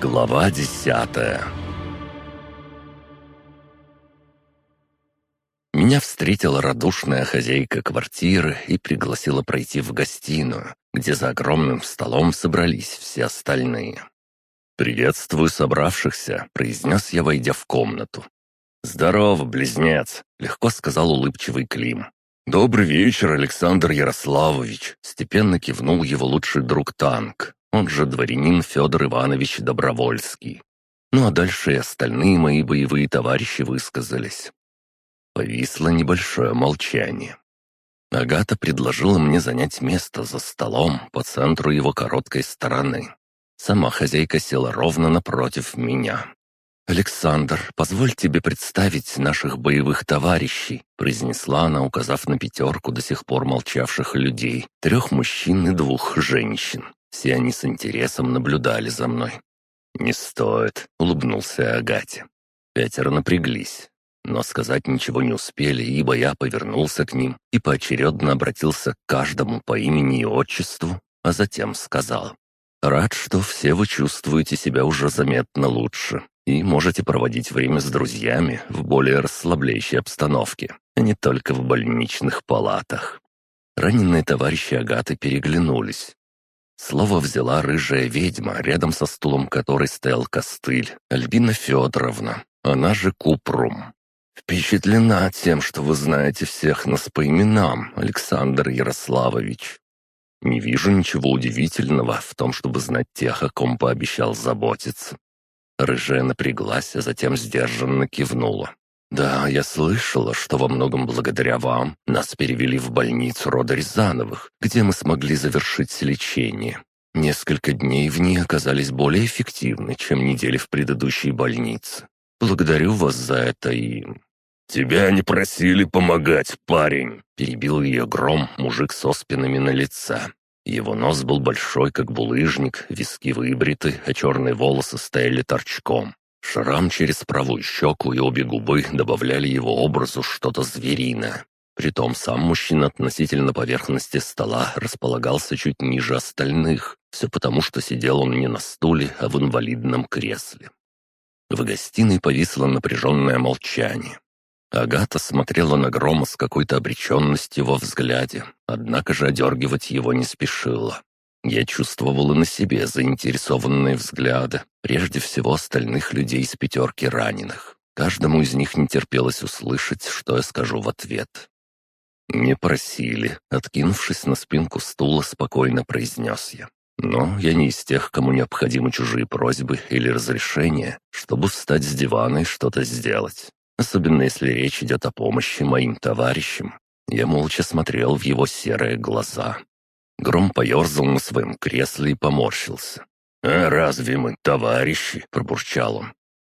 Глава десятая Меня встретила радушная хозяйка квартиры и пригласила пройти в гостиную, где за огромным столом собрались все остальные. «Приветствую собравшихся», — произнес я, войдя в комнату. «Здорово, близнец», — легко сказал улыбчивый Клим. «Добрый вечер, Александр Ярославович», — степенно кивнул его лучший друг Танк, он же дворянин Федор Иванович Добровольский. Ну а дальше и остальные мои боевые товарищи высказались. Повисло небольшое молчание. Агата предложила мне занять место за столом по центру его короткой стороны. Сама хозяйка села ровно напротив меня. «Александр, позволь тебе представить наших боевых товарищей», произнесла она, указав на пятерку до сих пор молчавших людей, трех мужчин и двух женщин. Все они с интересом наблюдали за мной. «Не стоит», — улыбнулся Агате. Пятеро напряглись, но сказать ничего не успели, ибо я повернулся к ним и поочередно обратился к каждому по имени и отчеству, а затем сказал. «Рад, что все вы чувствуете себя уже заметно лучше и можете проводить время с друзьями в более расслабляющей обстановке, а не только в больничных палатах». Раненые товарищи Агаты переглянулись. Слово взяла рыжая ведьма, рядом со стулом которой стоял костыль, Альбина Федоровна, она же Купрум. «Впечатлена тем, что вы знаете всех нас по именам, Александр Ярославович. Не вижу ничего удивительного в том, чтобы знать тех, о ком пообещал заботиться». Рыжая напряглась, а затем сдержанно кивнула. «Да, я слышала, что во многом благодаря вам нас перевели в больницу рода Рязановых, где мы смогли завершить лечение. Несколько дней в ней оказались более эффективны, чем недели в предыдущей больнице. Благодарю вас за это и «Тебя не просили помогать, парень!» — перебил ее гром, мужик со спинами на лице. Его нос был большой, как булыжник, виски выбриты, а черные волосы стояли торчком. Шрам через правую щеку и обе губы добавляли его образу что-то звериное. Притом сам мужчина относительно поверхности стола располагался чуть ниже остальных, все потому, что сидел он не на стуле, а в инвалидном кресле. В гостиной повисло напряженное молчание. Агата смотрела на Грома с какой-то обреченностью во взгляде, однако же одергивать его не спешила. Я чувствовала на себе заинтересованные взгляды, прежде всего остальных людей из пятерки раненых. Каждому из них не терпелось услышать, что я скажу в ответ. «Не просили», — откинувшись на спинку стула, спокойно произнес я. «Но я не из тех, кому необходимы чужие просьбы или разрешения, чтобы встать с дивана и что-то сделать особенно если речь идет о помощи моим товарищам. Я молча смотрел в его серые глаза. Гром поерзал на своем кресле и поморщился. «А разве мы товарищи?» — пробурчал он.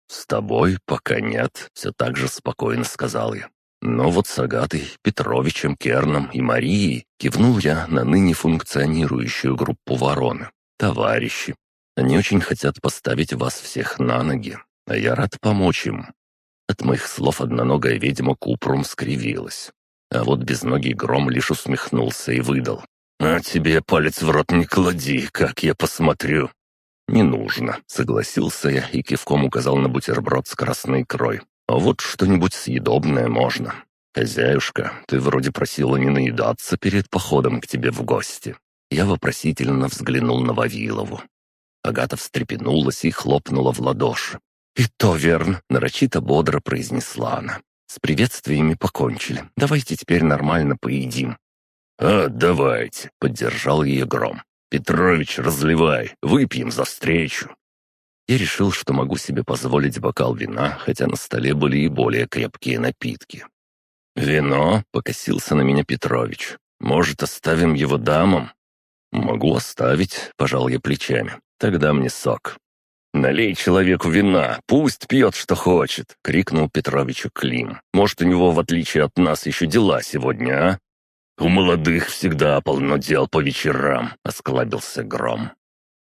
«С тобой пока нет», — все так же спокойно сказал я. «Но вот с Агатой, Петровичем, Керном и Марией кивнул я на ныне функционирующую группу вороны. Товарищи. Они очень хотят поставить вас всех на ноги, а я рад помочь им. От моих слов одноногая ведьма Купрум скривилась. А вот безногий гром лишь усмехнулся и выдал. «А тебе палец в рот не клади, как я посмотрю». «Не нужно», — согласился я и кивком указал на бутерброд с красной икрой. «А вот что-нибудь съедобное можно. Хозяюшка, ты вроде просила не наедаться перед походом к тебе в гости». Я вопросительно взглянул на Вавилову. Агата встрепенулась и хлопнула в ладоши. «И то верно», — нарочито бодро произнесла она. «С приветствиями покончили. Давайте теперь нормально поедим». «А, давайте», — поддержал ее Гром. «Петрович, разливай, выпьем за встречу». Я решил, что могу себе позволить бокал вина, хотя на столе были и более крепкие напитки. «Вино?» — покосился на меня Петрович. «Может, оставим его дамам?» «Могу оставить», — пожал я плечами. «Тогда мне сок». «Налей человеку вина, пусть пьет, что хочет!» — крикнул Петровичу Клим. «Может, у него, в отличие от нас, еще дела сегодня, а?» «У молодых всегда полно дел по вечерам», — осклабился Гром.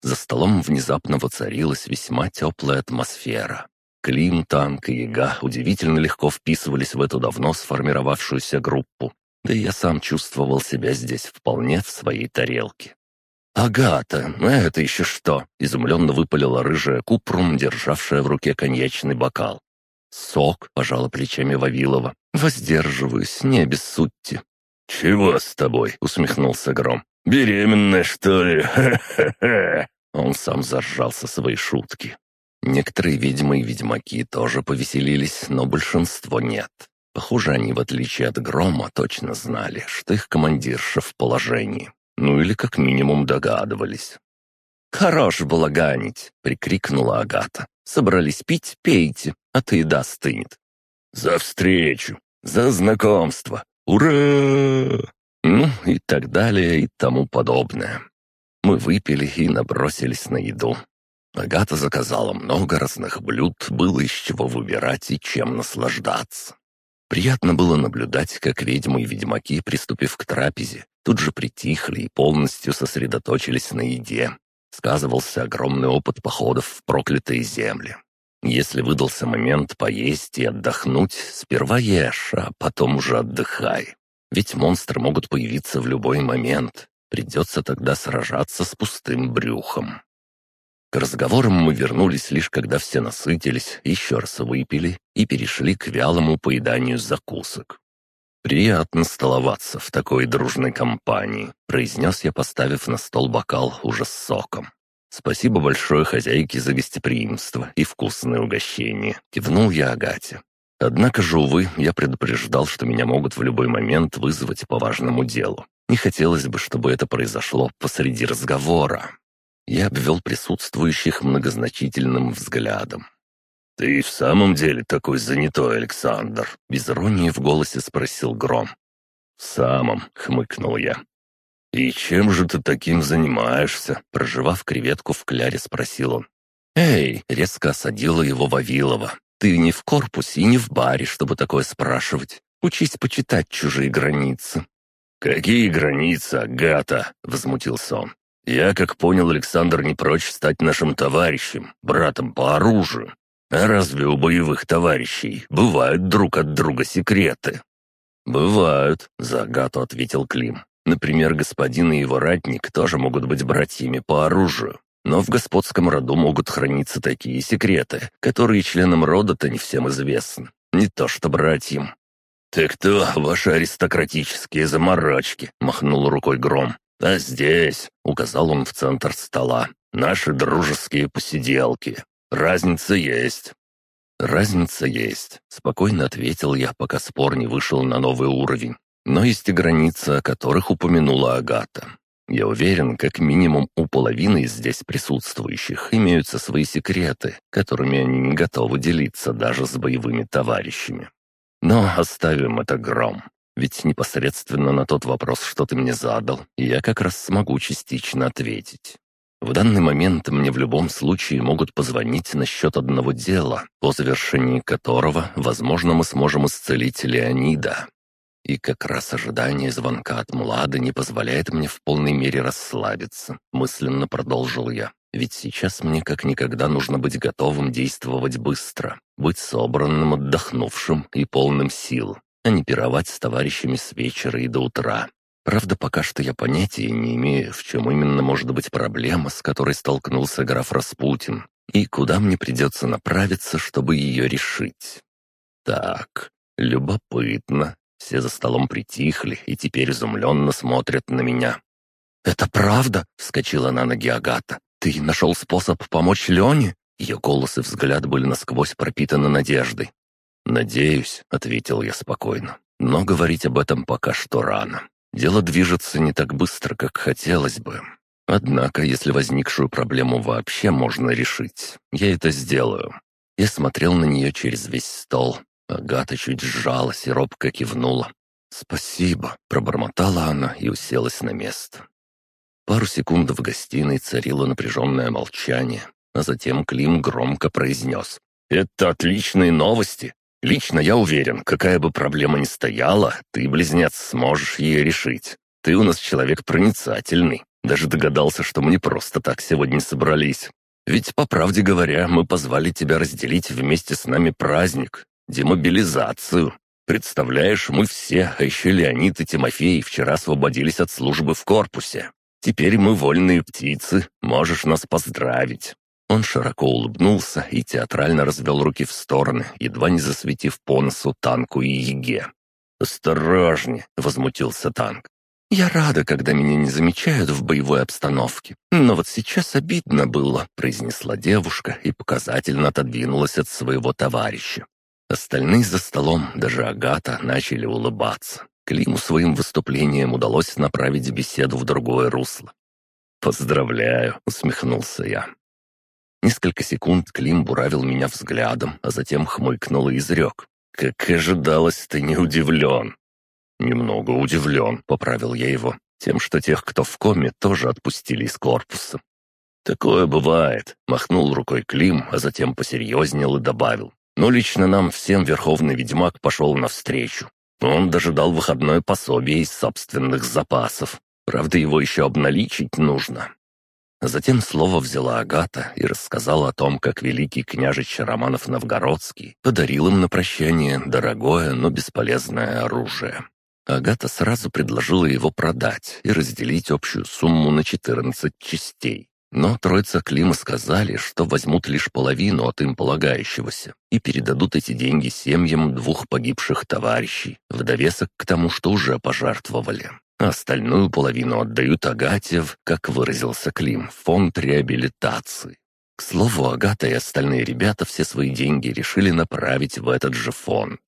За столом внезапно воцарилась весьма теплая атмосфера. Клим, Танк и Яга удивительно легко вписывались в эту давно сформировавшуюся группу, да и я сам чувствовал себя здесь вполне в своей тарелке. «Агата, ну это еще что?» — изумленно выпалила рыжая купрум, державшая в руке коньячный бокал. «Сок», — пожала плечами Вавилова. «Воздерживаюсь, не обессудьте». «Чего с тобой?» — усмехнулся Гром. «Беременная, что ли? Ха-ха-ха!» Он сам заржался своей шутки. Некоторые ведьмы и ведьмаки тоже повеселились, но большинство нет. Похоже, они, в отличие от Грома, точно знали, что их командирша в положении. Ну или как минимум догадывались. «Хорош балаганить!» — прикрикнула Агата. «Собрались пить? Пейте, а то еда стынет». «За встречу! За знакомство! Ура!» Ну и так далее и тому подобное. Мы выпили и набросились на еду. Агата заказала много разных блюд, было из чего выбирать и чем наслаждаться. Приятно было наблюдать, как ведьмы и ведьмаки, приступив к трапезе, тут же притихли и полностью сосредоточились на еде. Сказывался огромный опыт походов в проклятые земли. Если выдался момент поесть и отдохнуть, сперва ешь, а потом уже отдыхай. Ведь монстры могут появиться в любой момент. Придется тогда сражаться с пустым брюхом. К разговорам мы вернулись лишь когда все насытились, еще раз выпили и перешли к вялому поеданию закусок. «Приятно столоваться в такой дружной компании», — произнес я, поставив на стол бокал уже с соком. «Спасибо большое хозяйке за гостеприимство и вкусное угощение», — кивнул я Агате. Однако же, увы, я предупреждал, что меня могут в любой момент вызвать по важному делу. Не хотелось бы, чтобы это произошло посреди разговора. Я обвел присутствующих многозначительным взглядом. «Ты в самом деле такой занятой, Александр?» Без иронии в голосе спросил Гром. «В самом», — хмыкнул я. «И чем же ты таким занимаешься?» Проживав креветку в кляре, спросил он. «Эй!» — резко осадила его Вавилова. «Ты не в корпусе и не в баре, чтобы такое спрашивать. Учись почитать чужие границы». «Какие границы, Агата?» — возмутился он. Я, как понял, Александр не прочь стать нашим товарищем, братом по оружию. А разве у боевых товарищей бывают друг от друга секреты?» «Бывают», — за Агату ответил Клим. «Например, господин и его ратник тоже могут быть братьями по оружию. Но в господском роду могут храниться такие секреты, которые членам рода-то не всем известны. Не то что братьям». «Ты кто, ваши аристократические заморочки?» — махнул рукой Гром. «А здесь», — указал он в центр стола, — «наши дружеские посиделки. Разница есть». «Разница есть», — спокойно ответил я, пока спор не вышел на новый уровень. «Но есть и границы, о которых упомянула Агата. Я уверен, как минимум у половины из здесь присутствующих имеются свои секреты, которыми они не готовы делиться даже с боевыми товарищами. Но оставим это гром. Ведь непосредственно на тот вопрос, что ты мне задал, я как раз смогу частично ответить. В данный момент мне в любом случае могут позвонить насчет одного дела, по завершении которого, возможно, мы сможем исцелить Леонида. И как раз ожидание звонка от Млады не позволяет мне в полной мере расслабиться, мысленно продолжил я. Ведь сейчас мне как никогда нужно быть готовым действовать быстро, быть собранным, отдохнувшим и полным сил а не пировать с товарищами с вечера и до утра. Правда, пока что я понятия не имею, в чем именно может быть проблема, с которой столкнулся граф Распутин, и куда мне придется направиться, чтобы ее решить. Так, любопытно. Все за столом притихли и теперь изумленно смотрят на меня. «Это правда?» — вскочила на ноги Агата. «Ты нашел способ помочь Лене?» Ее голос и взгляд были насквозь пропитаны надеждой. «Надеюсь», — ответил я спокойно. «Но говорить об этом пока что рано. Дело движется не так быстро, как хотелось бы. Однако, если возникшую проблему вообще можно решить, я это сделаю». Я смотрел на нее через весь стол. Агата чуть сжалась и робко кивнула. «Спасибо», — пробормотала она и уселась на место. Пару секунд в гостиной царило напряженное молчание, а затем Клим громко произнес. «Это отличные новости! Лично я уверен, какая бы проблема ни стояла, ты, близнец, сможешь ее решить. Ты у нас человек проницательный. Даже догадался, что мы не просто так сегодня собрались. Ведь, по правде говоря, мы позвали тебя разделить вместе с нами праздник, демобилизацию. Представляешь, мы все, а еще Леонид и Тимофей, вчера освободились от службы в корпусе. Теперь мы вольные птицы, можешь нас поздравить». Он широко улыбнулся и театрально развел руки в стороны, едва не засветив по носу танку и еге. «Осторожнее!» — возмутился танк. «Я рада, когда меня не замечают в боевой обстановке. Но вот сейчас обидно было», — произнесла девушка и показательно отодвинулась от своего товарища. Остальные за столом, даже Агата, начали улыбаться. Климу своим выступлением удалось направить беседу в другое русло. «Поздравляю», — усмехнулся я. Несколько секунд Клим буравил меня взглядом, а затем хмыкнул и изрек. «Как ожидалось, ты не удивлен». «Немного удивлен», — поправил я его, тем, что тех, кто в коме, тоже отпустили из корпуса. «Такое бывает», — махнул рукой Клим, а затем посерьезнел и добавил. «Но лично нам всем Верховный Ведьмак пошел навстречу. Он даже дал выходное пособие из собственных запасов. Правда, его еще обналичить нужно. Затем слово взяла Агата и рассказала о том, как великий княжич Романов Новгородский подарил им на прощание дорогое, но бесполезное оружие. Агата сразу предложила его продать и разделить общую сумму на 14 частей. Но троица Клима сказали, что возьмут лишь половину от им полагающегося и передадут эти деньги семьям двух погибших товарищей, в довесок к тому, что уже пожертвовали а остальную половину отдают Агате в, как выразился Клим, фонд реабилитации. К слову, Агата и остальные ребята все свои деньги решили направить в этот же фонд.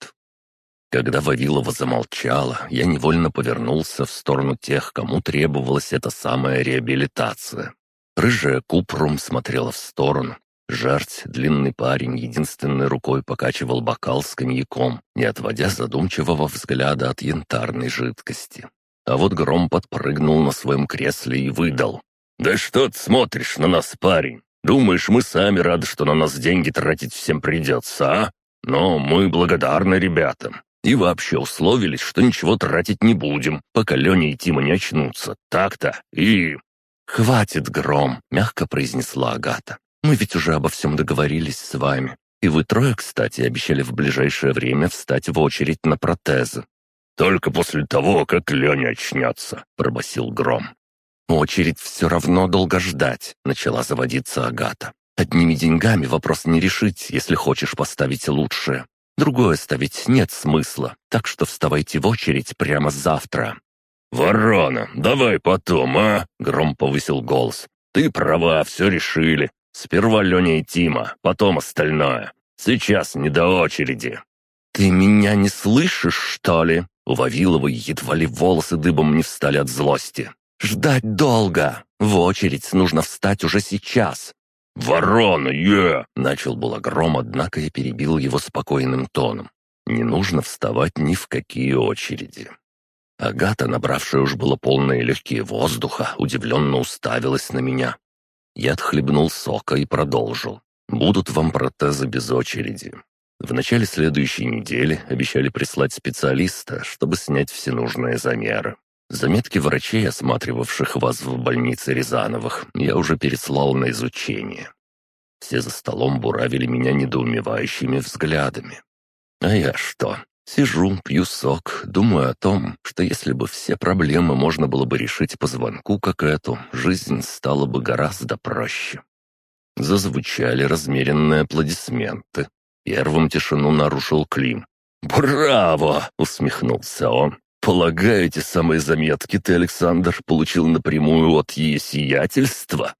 Когда Вавилова замолчала, я невольно повернулся в сторону тех, кому требовалась эта самая реабилитация. Рыжая Купрум смотрела в сторону. Жарть, длинный парень, единственной рукой покачивал бокал с коньяком, не отводя задумчивого взгляда от янтарной жидкости. А вот Гром подпрыгнул на своем кресле и выдал. «Да что ты смотришь на нас, парень? Думаешь, мы сами рады, что на нас деньги тратить всем придется, а? Но мы благодарны ребятам. И вообще условились, что ничего тратить не будем, пока Леня и Тима не очнутся. Так-то. И...» «Хватит, Гром», — мягко произнесла Агата. «Мы ведь уже обо всем договорились с вами. И вы трое, кстати, обещали в ближайшее время встать в очередь на протезы. «Только после того, как Леня очнется», — пробасил Гром. «Очередь все равно долго ждать», — начала заводиться Агата. «Одними деньгами вопрос не решить, если хочешь поставить лучшее. Другое ставить нет смысла, так что вставайте в очередь прямо завтра». «Ворона, давай потом, а?» — Гром повысил голос. «Ты права, все решили. Сперва Леня и Тима, потом остальное. Сейчас не до очереди». «Ты меня не слышишь, что ли?» У Вавиловой едва ли волосы дыбом не встали от злости. «Ждать долго! В очередь нужно встать уже сейчас!» «Ворона, е!» — начал было гром, однако я перебил его спокойным тоном. «Не нужно вставать ни в какие очереди». Агата, набравшая уж было полные легкие воздуха, удивленно уставилась на меня. Я отхлебнул сока и продолжил. «Будут вам протезы без очереди. В начале следующей недели обещали прислать специалиста, чтобы снять все нужные замеры. Заметки врачей, осматривавших вас в больнице Рязановых, я уже переслал на изучение. Все за столом буравили меня недоумевающими взглядами. А я что? Сижу, пью сок, думаю о том, что если бы все проблемы можно было бы решить по звонку, как эту, жизнь стала бы гораздо проще. Зазвучали размеренные аплодисменты. Первым тишину нарушил Клим. «Браво!» — усмехнулся он. «Полагаю, эти самые заметки ты, Александр, получил напрямую от ее сиятельства?»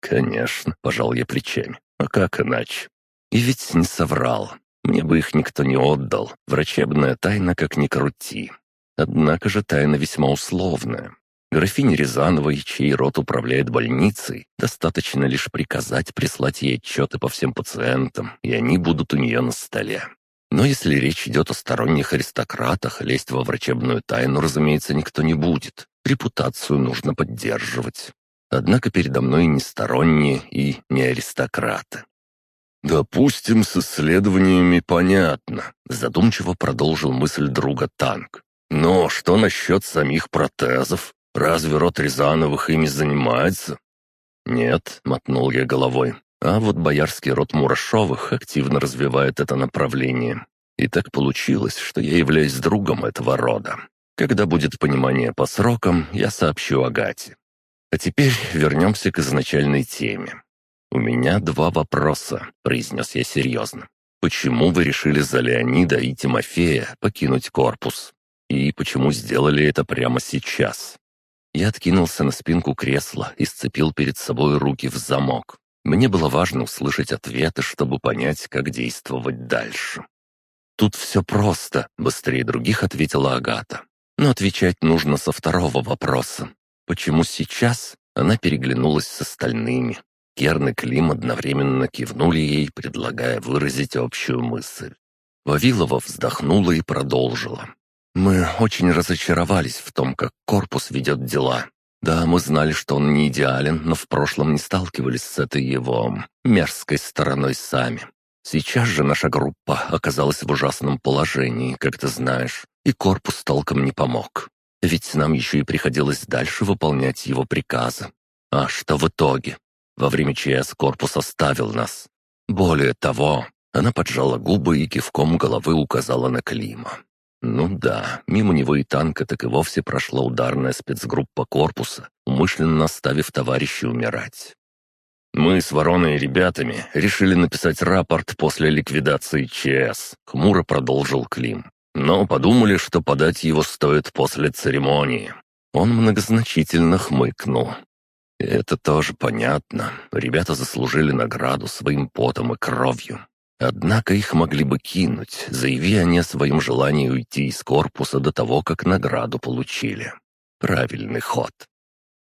«Конечно», — пожал я плечами. «А как иначе?» И ведь не соврал. Мне бы их никто не отдал. Врачебная тайна как ни крути. Однако же тайна весьма условная. Графине Рязановой, чей род управляет больницей, достаточно лишь приказать прислать ей отчеты по всем пациентам, и они будут у нее на столе. Но если речь идет о сторонних аристократах, лезть во врачебную тайну, разумеется, никто не будет. Репутацию нужно поддерживать. Однако передо мной не сторонние и не аристократы. «Допустим, с исследованиями понятно», — задумчиво продолжил мысль друга Танк. «Но что насчет самих протезов? Разве род Рязановых ими занимается?» «Нет», — мотнул я головой. «А вот боярский род Мурашовых активно развивает это направление. И так получилось, что я являюсь другом этого рода. Когда будет понимание по срокам, я сообщу Агате». А теперь вернемся к изначальной теме. «У меня два вопроса», — произнес я серьезно. «Почему вы решили за Леонида и Тимофея покинуть корпус? И почему сделали это прямо сейчас?» Я откинулся на спинку кресла и сцепил перед собой руки в замок. Мне было важно услышать ответы, чтобы понять, как действовать дальше. «Тут все просто», — быстрее других ответила Агата. «Но отвечать нужно со второго вопроса. Почему сейчас?» Она переглянулась с остальными. Керн и Клим одновременно кивнули ей, предлагая выразить общую мысль. Вавилова вздохнула и продолжила. Мы очень разочаровались в том, как корпус ведет дела. Да, мы знали, что он не идеален, но в прошлом не сталкивались с этой его мерзкой стороной сами. Сейчас же наша группа оказалась в ужасном положении, как ты знаешь, и корпус толком не помог. Ведь нам еще и приходилось дальше выполнять его приказы. А что в итоге? Во время ЧС корпус оставил нас. Более того, она поджала губы и кивком головы указала на Клима. Ну да, мимо него и танка так и вовсе прошла ударная спецгруппа корпуса, умышленно оставив товарищей умирать. «Мы с Вороной и ребятами решили написать рапорт после ликвидации ЧС», — хмуро продолжил Клим. «Но подумали, что подать его стоит после церемонии». Он многозначительно хмыкнул. «Это тоже понятно. Ребята заслужили награду своим потом и кровью. Однако их могли бы кинуть, заяви они о своем желании уйти из корпуса до того, как награду получили. Правильный ход.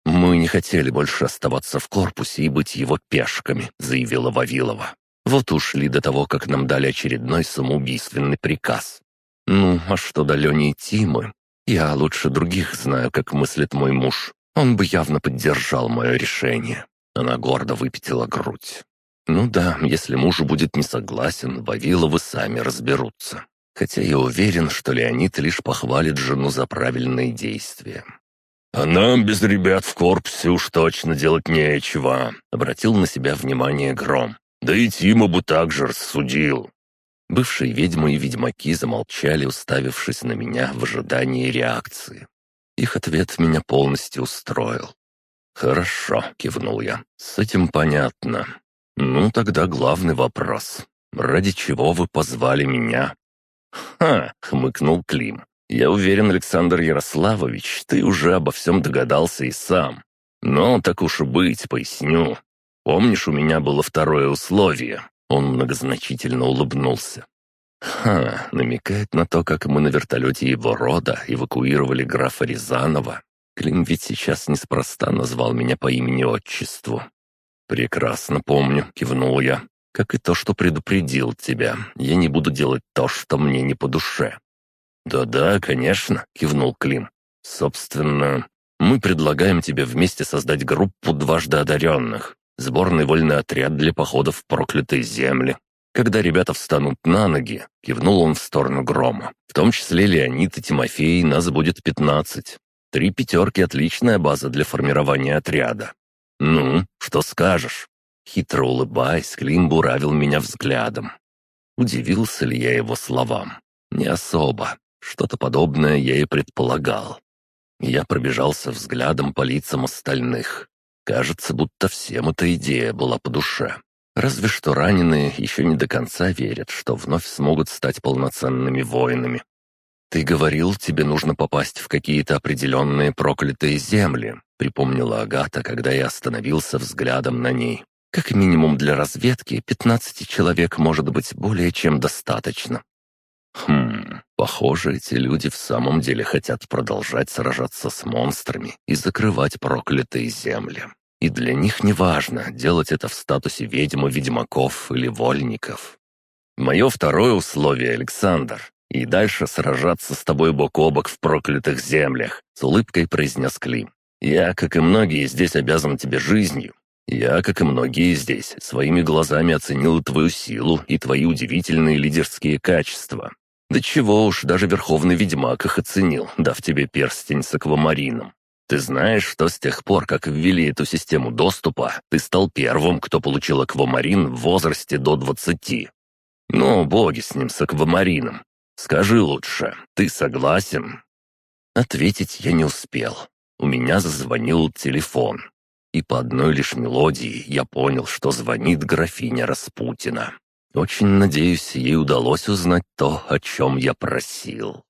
«Мы не хотели больше оставаться в корпусе и быть его пешками», — заявила Вавилова. «Вот ушли до того, как нам дали очередной самоубийственный приказ. Ну, а что до Лени и Тимы? Я лучше других знаю, как мыслит мой муж. Он бы явно поддержал мое решение». Она гордо выпятила грудь. Ну да, если муж будет не согласен, Вавиловы сами разберутся. Хотя я уверен, что Леонид лишь похвалит жену за правильные действия. «А нам без ребят в корпусе уж точно делать нечего», — обратил на себя внимание Гром. «Да и Тима бы так же рассудил». Бывшие ведьмы и ведьмаки замолчали, уставившись на меня в ожидании реакции. Их ответ меня полностью устроил. «Хорошо», — кивнул я, — «с этим понятно. «Ну, тогда главный вопрос. Ради чего вы позвали меня?» «Ха!» — хмыкнул Клим. «Я уверен, Александр Ярославович, ты уже обо всем догадался и сам. Но так уж и быть, поясню. Помнишь, у меня было второе условие?» Он многозначительно улыбнулся. «Ха!» — намекает на то, как мы на вертолете его рода эвакуировали графа Рязанова. Клим ведь сейчас неспроста назвал меня по имени-отчеству. «Прекрасно помню», — кивнул я. «Как и то, что предупредил тебя. Я не буду делать то, что мне не по душе». «Да-да, конечно», — кивнул Клим. «Собственно, мы предлагаем тебе вместе создать группу дважды одаренных, сборный вольный отряд для походов в проклятые земли. Когда ребята встанут на ноги, кивнул он в сторону Грома. В том числе Леонид и Тимофей, нас будет пятнадцать. Три пятерки — отличная база для формирования отряда. «Ну, что скажешь?» Хитро улыбаясь, Клим буравил меня взглядом. Удивился ли я его словам? Не особо. Что-то подобное я и предполагал. Я пробежался взглядом по лицам остальных. Кажется, будто всем эта идея была по душе. Разве что раненые еще не до конца верят, что вновь смогут стать полноценными воинами. «Ты говорил, тебе нужно попасть в какие-то определенные проклятые земли», припомнила Агата, когда я остановился взглядом на ней. «Как минимум для разведки пятнадцати человек может быть более чем достаточно». «Хм, похоже, эти люди в самом деле хотят продолжать сражаться с монстрами и закрывать проклятые земли. И для них не важно, делать это в статусе ведьмы, ведьмаков или вольников. Мое второе условие, Александр, и дальше сражаться с тобой бок о бок в проклятых землях», — с улыбкой произнес Клим. «Я, как и многие здесь, обязан тебе жизнью. Я, как и многие здесь, своими глазами оценил твою силу и твои удивительные лидерские качества. Да чего уж, даже Верховный Ведьмак их оценил, дав тебе перстень с аквамарином. Ты знаешь, что с тех пор, как ввели эту систему доступа, ты стал первым, кто получил аквамарин в возрасте до двадцати. Ну, боги с ним, с аквамарином. Скажи лучше, ты согласен?» Ответить я не успел. У меня зазвонил телефон. и по одной лишь мелодии я понял, что звонит графиня Распутина. Очень надеюсь, ей удалось узнать то, о чем я просил.